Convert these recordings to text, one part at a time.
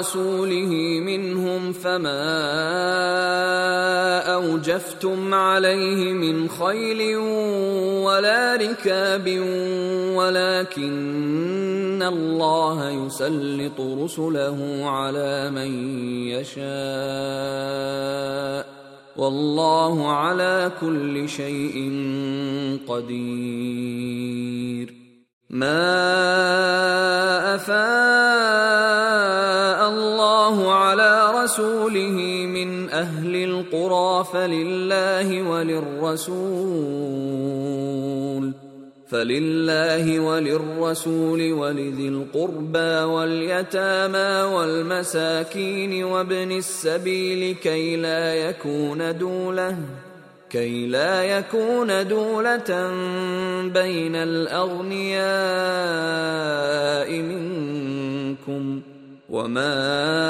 على رسوله منهم فما أوجفتم عليه من خيل ولا ركاب ولكن الله يسلط رسله على من يشاء والله على كل شيء قدير. ما فلله وللرسول فلله وللرسول ولذي القربى واليتامى والمساكين وابن السبيل كي لا يكون دوله كي لا يكون دولة بين الأغنياء منكم وما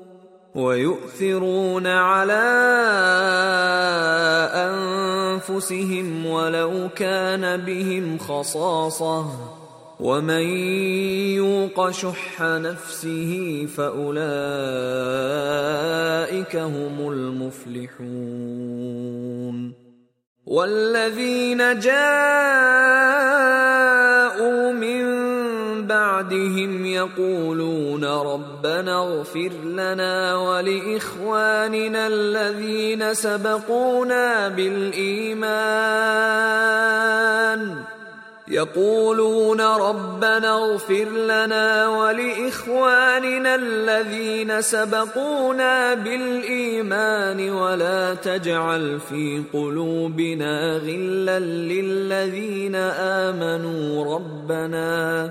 ويؤثرون على أنفسهم ولو كان بهم خصاصة. ومن يوق شح نفسه فأولئك هم المفلحون. والذين جاءوا من بعدهم يقولون ربنا اغفر لنا ولإخواننا الذين سبقونا بالإيمان. يقولون ربنا اغفر لنا ولإخواننا الذين سبقونا بالإيمان. ولا تجعل في قلوبنا غلا للذين آمنوا. ربنا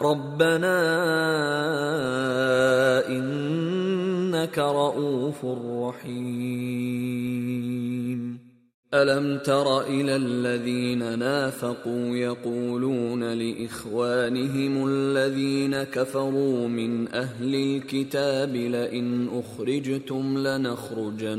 ربنا إنك رءوف رحيم. ألم تر إلى الذين نافقوا يقولون لإخوانهم الذين كفروا من أهل الكتاب لئن أخرجتم لنخرجن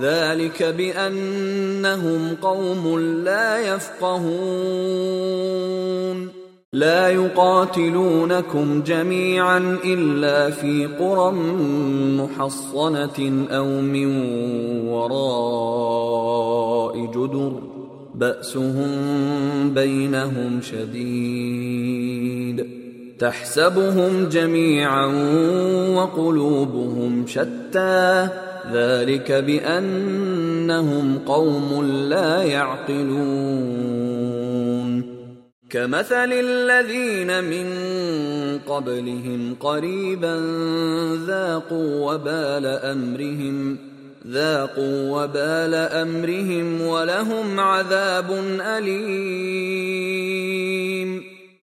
ذلك بأنهم قوم لا يفقهون. لا يقاتلونكم جميعا إلا في قرى محصنة أو من وراء جدر. بأسهم بينهم شديد. تحسبهم جميعا وقلوبهم شتى. ذلك بأنهم قوم لا يعقلون. كمثل الذين من قبلهم قريبا ذاقوا وبال أمرهم ذاقوا وبال أمرهم ولهم عذاب أليم.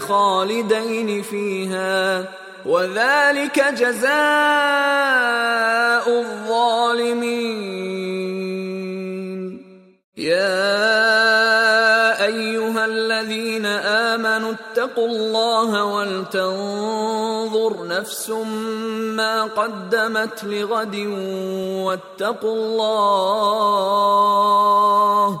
خالدين فيها وذلك جزاء الظالمين. يا أيها الذين آمنوا اتقوا الله ولتنظر نفس ما قدمت لغد واتقوا الله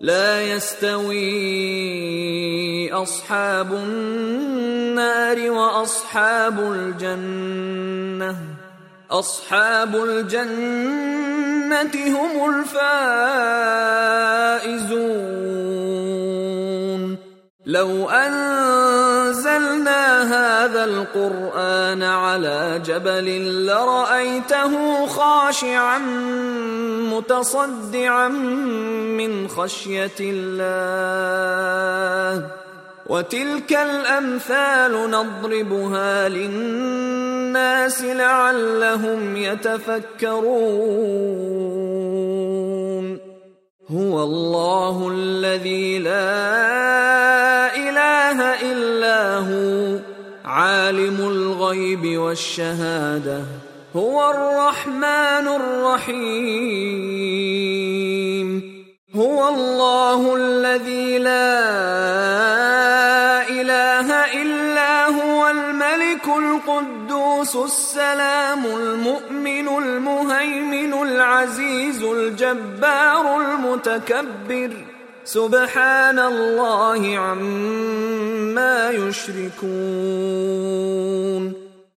لا يستوي أصحاب النار وأصحاب الجنة. أصحاب الجنة هم الفائزون. لو أنزلنا هذا القرآن على جبل لرأيته خاشعا متصدعا من خشية الله. وتلك الأمثال نضربها للناس لعلهم يتفكرون. هو الله الذي لا إله إلا هو عالم الغيب والشهادة. هو الرحمن الرحيم. هو الله الذي لا إله إلا هو الملك القدوس السلام المؤمن المهيمن العزيز الجبار المتكبر. سبحان الله عما يشركون.